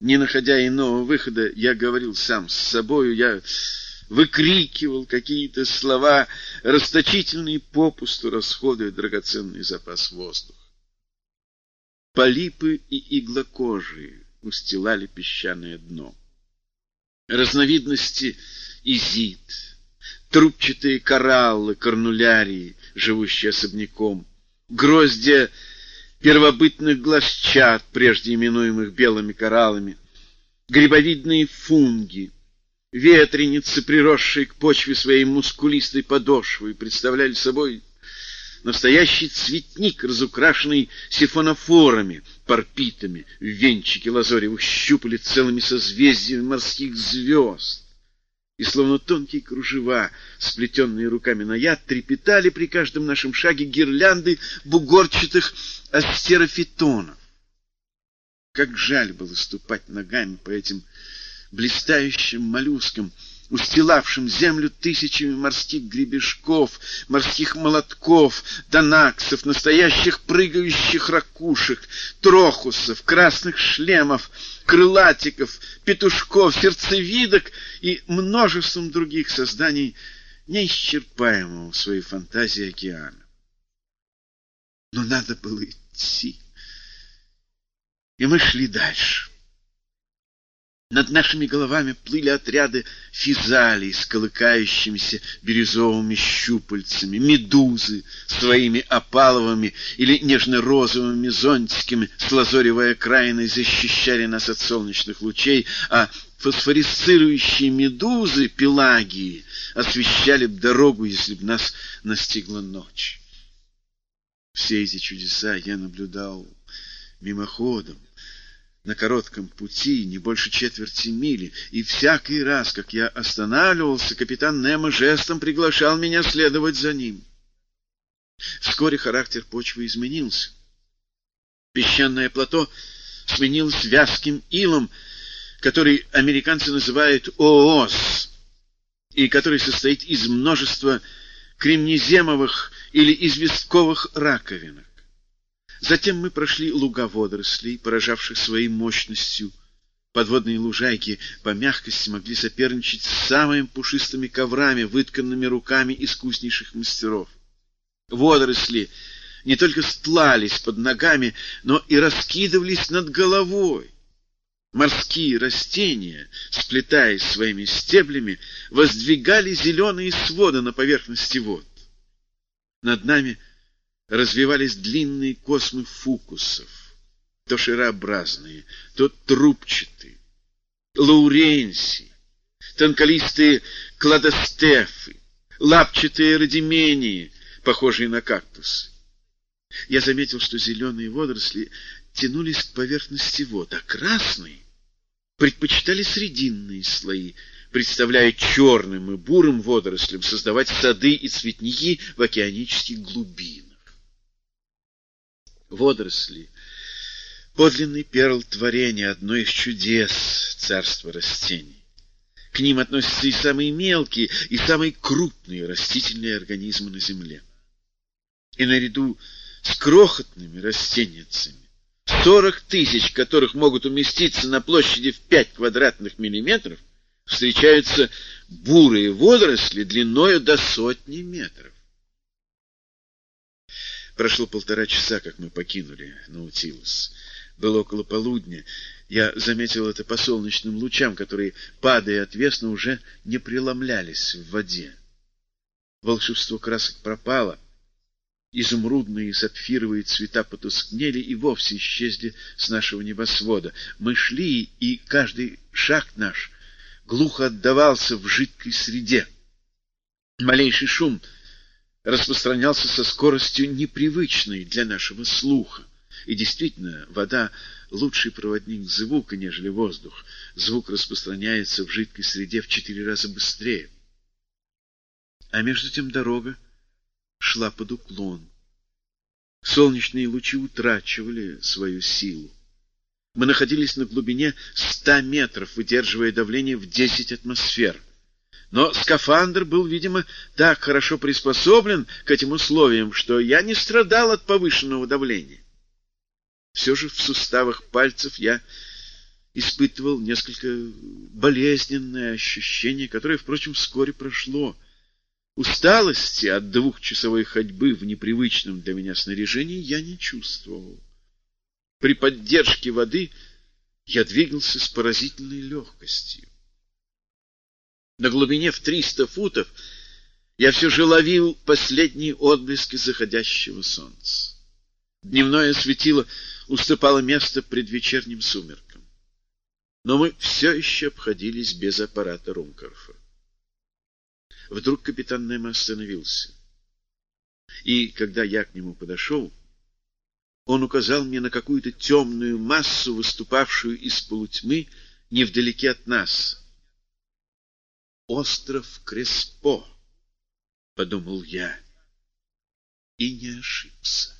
Не находя иного выхода, я говорил сам с собою, я выкрикивал какие-то слова, расточительные попусту расходуя драгоценный запас воздуха. Полипы и иглокожие устилали песчаное дно. Разновидности изид, трубчатые кораллы, корнулярии, живущие особняком, гроздья первобытных глазчат, прежде именуемых белыми кораллами, грибовидные фунги, ветреницы, приросшие к почве своей мускулистой подошвой, представляли собой настоящий цветник, разукрашенный сифонофорами, парпитами, в венчике лазоревых щупалец целыми созвездиями морских звезд и словно тонкие кружева, сплетенные руками на яд, трепетали при каждом нашем шаге гирлянды бугорчатых астерофитонов. Как жаль было ступать ногами по этим блистающим моллюскам, устилавшим землю тысячами морских гребешков, морских молотков, донаксов, настоящих прыгающих ракушек, трохусов, красных шлемов, крылатиков, петушков, сердцевидок и множеством других созданий неисчерпаемого в своей фантазии океана. Но надо было идти. И мы шли дальше. Над нашими головами плыли отряды физалий с колыкающимися бирюзовыми щупальцами, медузы своими опаловыми или нежно-розовыми зонтиками с лазоревой окраиной защищали нас от солнечных лучей, а фосфорисцирующие медузы, пелагии, освещали б дорогу, если б нас настигла ночь. Все эти чудеса я наблюдал мимоходом, на коротком пути, не больше четверти мили, и всякий раз, как я останавливался, капитан Немо жестом приглашал меня следовать за ним. Вскоре характер почвы изменился. Песчаное плато сменилось вязким илом, который американцы называют ООС, и который состоит из множества кремнеземовых или известковых раковинок. Затем мы прошли луга водорослей, поражавших своей мощностью. Подводные лужайки по мягкости могли соперничать с самыми пушистыми коврами, вытканными руками искуснейших мастеров. Водоросли не только стлались под ногами, но и раскидывались над головой. Морские растения, сплетаясь своими стеблями, воздвигали зеленые своды на поверхности вод. Над нами развивались длинные космы фукусов, то шарообразные, то трубчатые, лауренсии, тонколистые кладостефы, лапчатые радимении, похожие на кактусы. Я заметил, что зеленые водоросли тянулись к поверхности вод, а красные предпочитали срединные слои, представляя черным и бурым водорослям создавать сады и цветники в океанических глубинах водоросли, подлинный перл творения, одно из чудес царства растений. К ним относятся и самые мелкие, и самые крупные растительные организмы на Земле. И наряду с крохотными растенницами, сорок тысяч которых могут уместиться на площади в пять квадратных миллиметров, встречаются бурые водоросли длиною до сотни метров. Прошло полтора часа, как мы покинули Наутилус. Было около полудня. Я заметил это по солнечным лучам, которые, падая отвесно, уже не преломлялись в воде. Волшебство красок пропало. Изумрудные и сапфировые цвета потускнели и вовсе исчезли с нашего небосвода. Мы шли, и каждый шаг наш глухо отдавался в жидкой среде. Малейший шум — распространялся со скоростью непривычной для нашего слуха. И действительно, вода — лучший проводник звука, нежели воздух. Звук распространяется в жидкой среде в четыре раза быстрее. А между тем дорога шла под уклон. Солнечные лучи утрачивали свою силу. Мы находились на глубине ста метров, выдерживая давление в десять атмосфер. Но скафандр был, видимо, так хорошо приспособлен к этим условиям, что я не страдал от повышенного давления. Все же в суставах пальцев я испытывал несколько болезненное ощущение, которое, впрочем, вскоре прошло. Усталости от двухчасовой ходьбы в непривычном для меня снаряжении я не чувствовал. При поддержке воды я двигался с поразительной легкостью. На глубине в триста футов я все же ловил последние отблески заходящего солнца. Дневное светило уступало место предвечерним сумеркам. Но мы все еще обходились без аппарата Румкорфа. Вдруг капитан Немо остановился. И когда я к нему подошел, он указал мне на какую-то темную массу, выступавшую из полутьмы невдалеке от нас. «Остров Креспо», — подумал я, и не ошибся.